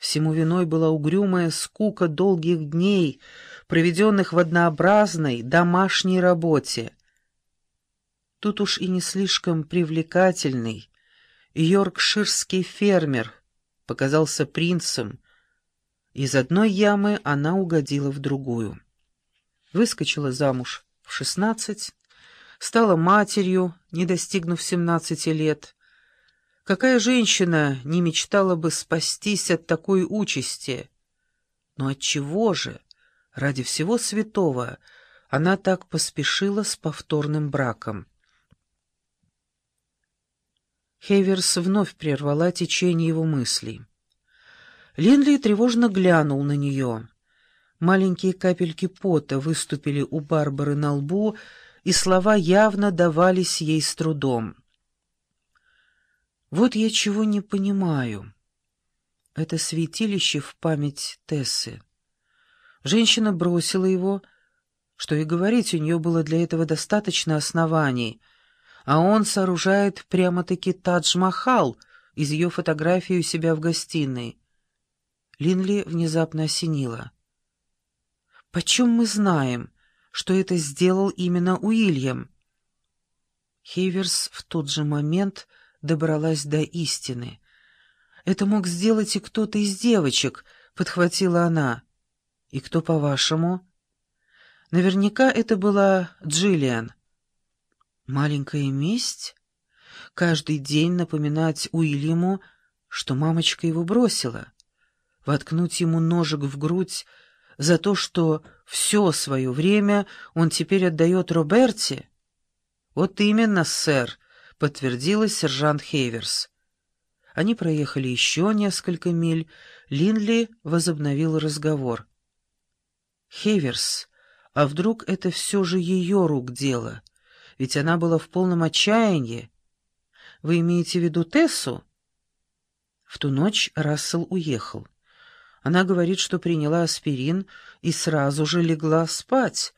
Всему виной была угрюмая скука долгих дней, проведенных в однообразной домашней работе. Тут уж и не слишком привлекательный йоркширский фермер показался принцем. Из одной ямы она угодила в другую. Выскочила замуж в шестнадцать, стала матерью, не достигнув семнадцати лет, Какая женщина не мечтала бы спастись от такой участи? Но от чего же, ради всего святого, она так поспешила с повторным браком? Хейверс вновь прервала течение его мыслей. Линли тревожно глянул на нее. Маленькие капельки пота выступили у Барбары на лбу, и слова явно давались ей с трудом. Вот я чего не понимаю. Это святилище в память Тессы. Женщина бросила его, что и говорить у нее было для этого достаточно оснований, а он сооружает прямо-таки Тадж-Махал из ее фотографии у себя в гостиной. Линли внезапно осенила. «Почем мы знаем, что это сделал именно Уильям?» Хейверс в тот же момент добралась до истины. «Это мог сделать и кто-то из девочек», — подхватила она. «И кто, по-вашему?» «Наверняка это была Джиллиан». «Маленькая месть? Каждый день напоминать Уильяму, что мамочка его бросила, воткнуть ему ножик в грудь за то, что все свое время он теперь отдает Роберте?» «Вот именно, сэр», подтвердила сержант Хейверс. Они проехали еще несколько миль. Линли возобновил разговор. «Хейверс, а вдруг это все же ее рук дело? Ведь она была в полном отчаянии. Вы имеете в виду Тессу?» В ту ночь Рассел уехал. Она говорит, что приняла аспирин и сразу же легла спать,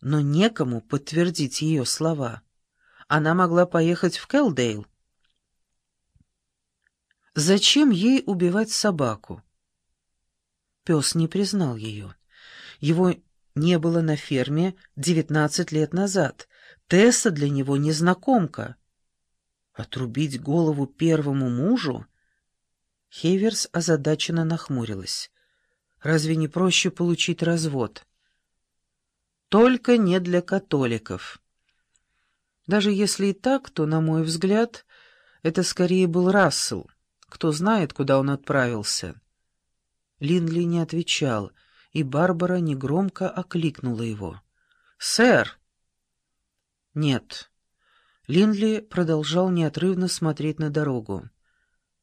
но некому подтвердить ее слова она могла поехать в Келдейл. Зачем ей убивать собаку? Пес не признал ее. Его не было на ферме девятнадцать лет назад. Тесса для него незнакомка. Отрубить голову первому мужу? Хейверс озадаченно нахмурилась. Разве не проще получить развод? Только не для католиков. Даже если и так, то, на мой взгляд, это скорее был Рассел. Кто знает, куда он отправился. Линли не отвечал, и Барбара негромко окликнула его. «Сэр!» «Нет». Линли продолжал неотрывно смотреть на дорогу.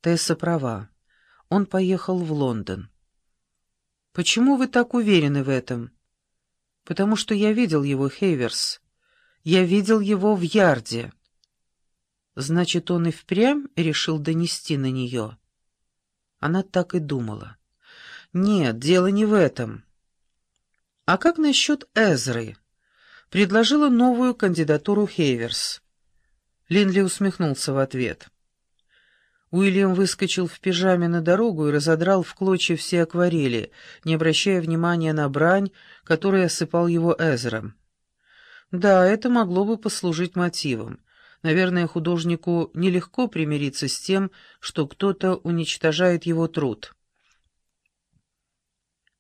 Тесса права. Он поехал в Лондон. «Почему вы так уверены в этом?» «Потому что я видел его, Хейверс. Я видел его в ярде. Значит, он и впрямь решил донести на нее. Она так и думала. Нет, дело не в этом. А как насчет Эзры? Предложила новую кандидатуру Хейверс. Линли усмехнулся в ответ. Уильям выскочил в пижаме на дорогу и разодрал в клочья все акварели, не обращая внимания на брань, которой осыпал его Эзра. Да, это могло бы послужить мотивом. Наверное, художнику нелегко примириться с тем, что кто-то уничтожает его труд.